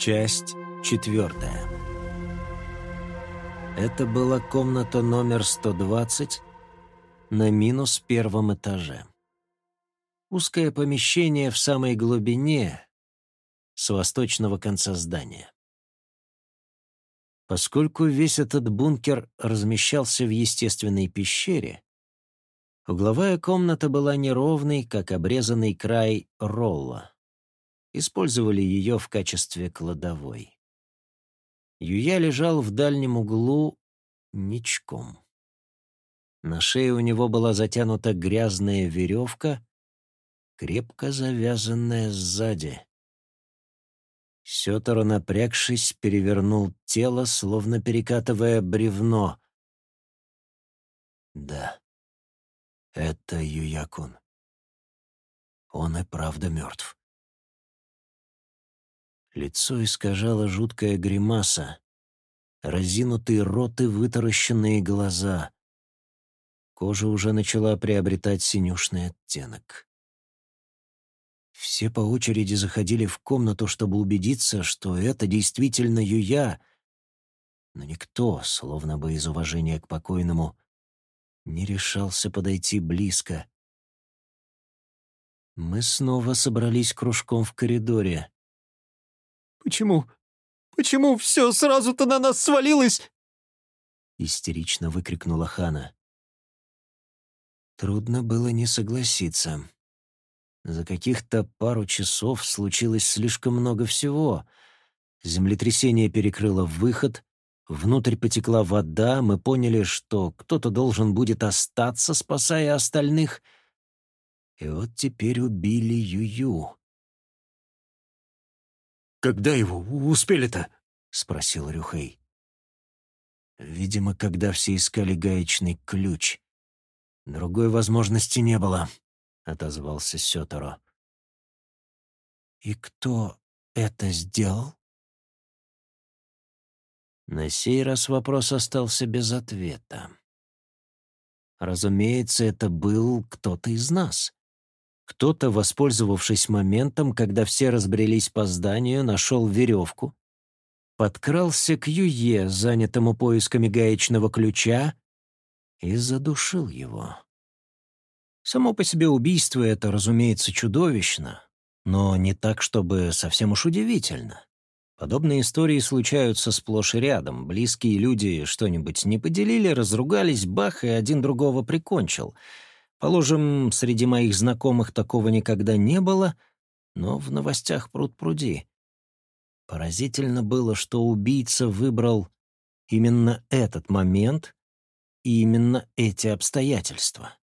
Часть четвертая. Это была комната номер 120 на минус первом этаже. Узкое помещение в самой глубине с восточного конца здания. Поскольку весь этот бункер размещался в естественной пещере, угловая комната была неровной, как обрезанный край ролла. Использовали ее в качестве кладовой. Юя лежал в дальнем углу ничком. На шее у него была затянута грязная веревка, крепко завязанная сзади. Сёторо, напрягшись, перевернул тело, словно перекатывая бревно. Да, это Юякун. Он и правда мертв. Лицо искажало жуткая гримаса, разинутый рот и вытаращенные глаза. Кожа уже начала приобретать синюшный оттенок. Все по очереди заходили в комнату, чтобы убедиться, что это действительно Юя, но никто, словно бы из уважения к покойному, не решался подойти близко. Мы снова собрались кружком в коридоре. «Почему? Почему все сразу-то на нас свалилось?» Истерично выкрикнула Хана. Трудно было не согласиться. За каких-то пару часов случилось слишком много всего. Землетрясение перекрыло выход, внутрь потекла вода, мы поняли, что кто-то должен будет остаться, спасая остальных. И вот теперь убили Юю. «Когда его успели-то?» — спросил Рюхей. Видимо, когда все искали гаечный ключ. Другой возможности не было. — отозвался Сёторо. «И кто это сделал?» На сей раз вопрос остался без ответа. Разумеется, это был кто-то из нас. Кто-то, воспользовавшись моментом, когда все разбрелись по зданию, нашел веревку, подкрался к Юе, занятому поисками гаечного ключа, и задушил его. Само по себе убийство — это, разумеется, чудовищно, но не так, чтобы совсем уж удивительно. Подобные истории случаются сплошь и рядом. Близкие люди что-нибудь не поделили, разругались, бах, и один другого прикончил. Положим, среди моих знакомых такого никогда не было, но в новостях пруд-пруди. Поразительно было, что убийца выбрал именно этот момент и именно эти обстоятельства.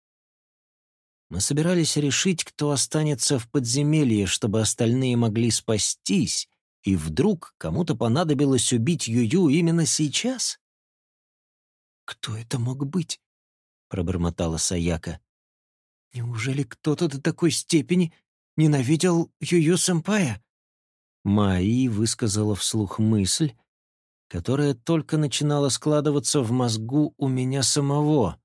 Мы собирались решить, кто останется в подземелье, чтобы остальные могли спастись, и вдруг кому-то понадобилось убить Юю именно сейчас? «Кто это мог быть?» — пробормотала Саяка. «Неужели кто-то до такой степени ненавидел Юю-сэмпая?» Маи высказала вслух мысль, которая только начинала складываться в мозгу у меня самого.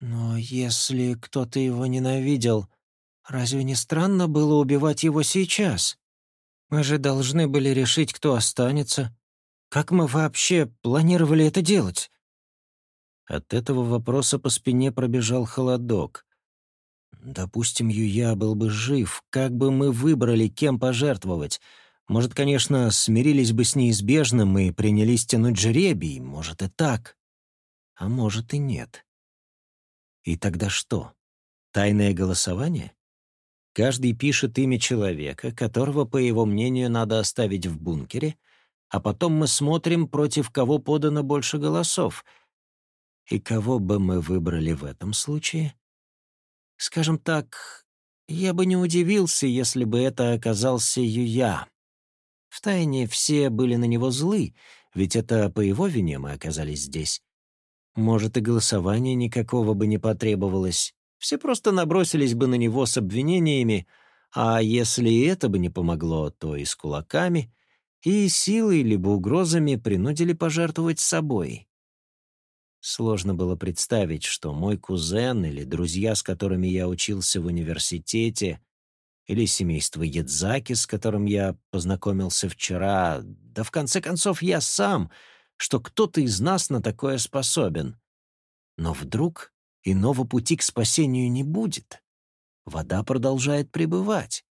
Но если кто-то его ненавидел, разве не странно было убивать его сейчас? Мы же должны были решить, кто останется. Как мы вообще планировали это делать? От этого вопроса по спине пробежал холодок. Допустим, Юя был бы жив, как бы мы выбрали, кем пожертвовать? Может, конечно, смирились бы с неизбежным и принялись тянуть жребий, может и так. А может и нет. И тогда что? Тайное голосование? Каждый пишет имя человека, которого, по его мнению, надо оставить в бункере, а потом мы смотрим, против кого подано больше голосов. И кого бы мы выбрали в этом случае? Скажем так, я бы не удивился, если бы это оказался Юя. Втайне все были на него злы, ведь это по его вине мы оказались здесь. Может, и голосования никакого бы не потребовалось. Все просто набросились бы на него с обвинениями, а если это бы не помогло, то и с кулаками, и силой либо угрозами принудили пожертвовать собой. Сложно было представить, что мой кузен или друзья, с которыми я учился в университете, или семейство Ядзаки, с которым я познакомился вчера, да в конце концов я сам, что кто-то из нас на такое способен. Но вдруг иного пути к спасению не будет. Вода продолжает пребывать.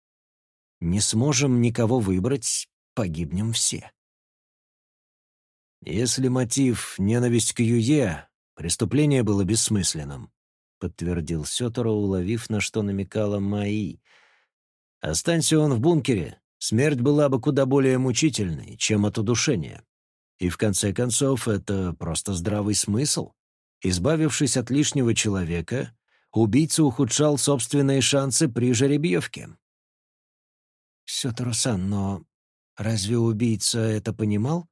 Не сможем никого выбрать, погибнем все. Если мотив — ненависть к Юе, преступление было бессмысленным, — подтвердил Сёторо, уловив, на что намекала Маи. Останься он в бункере, смерть была бы куда более мучительной, чем от удушения. И в конце концов, это просто здравый смысл. Избавившись от лишнего человека, убийца ухудшал собственные шансы при жеребьевке. «Сёторо-сан, но разве убийца это понимал?»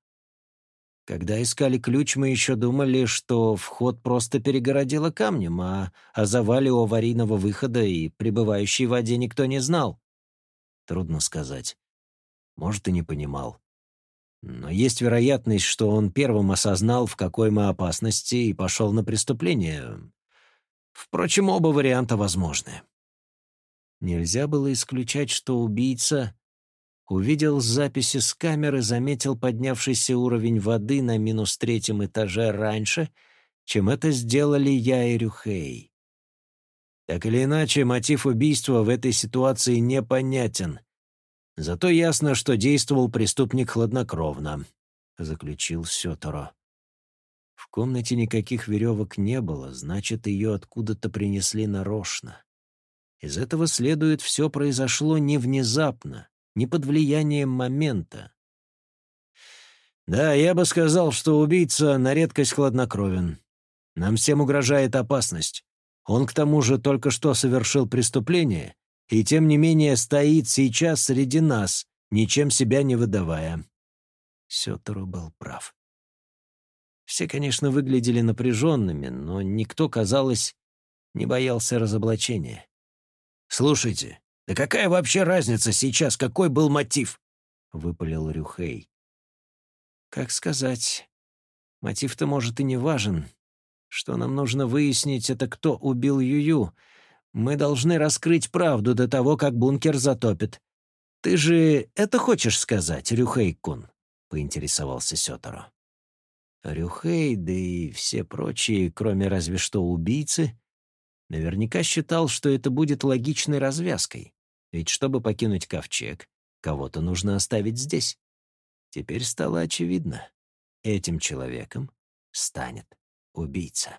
Когда искали ключ, мы еще думали, что вход просто перегородило камнем, а о завале у аварийного выхода и пребывающей в воде никто не знал. Трудно сказать. Может, и не понимал. Но есть вероятность, что он первым осознал, в какой мы опасности, и пошел на преступление. Впрочем, оба варианта возможны. Нельзя было исключать, что убийца увидел записи с камеры, заметил поднявшийся уровень воды на минус третьем этаже раньше, чем это сделали я и Рюхей. Так или иначе, мотив убийства в этой ситуации непонятен. Зато ясно, что действовал преступник хладнокровно, — заключил Сёторо. В комнате никаких веревок не было, значит, ее откуда-то принесли нарочно. Из этого следует, все произошло не внезапно, не под влиянием момента. Да, я бы сказал, что убийца на редкость хладнокровен. Нам всем угрожает опасность. Он, к тому же, только что совершил преступление, и тем не менее стоит сейчас среди нас, ничем себя не выдавая. Сётору был прав. Все, конечно, выглядели напряженными, но никто, казалось, не боялся разоблачения. «Слушайте, «Да какая вообще разница сейчас, какой был мотив?» — выпалил Рюхей. «Как сказать? Мотив-то, может, и не важен. Что нам нужно выяснить, это кто убил Юю. Мы должны раскрыть правду до того, как бункер затопит. Ты же это хочешь сказать, Рюхей-кун?» — поинтересовался Сёторо. Рюхей, да и все прочие, кроме разве что убийцы, наверняка считал, что это будет логичной развязкой. Ведь чтобы покинуть ковчег, кого-то нужно оставить здесь. Теперь стало очевидно. Этим человеком станет убийца.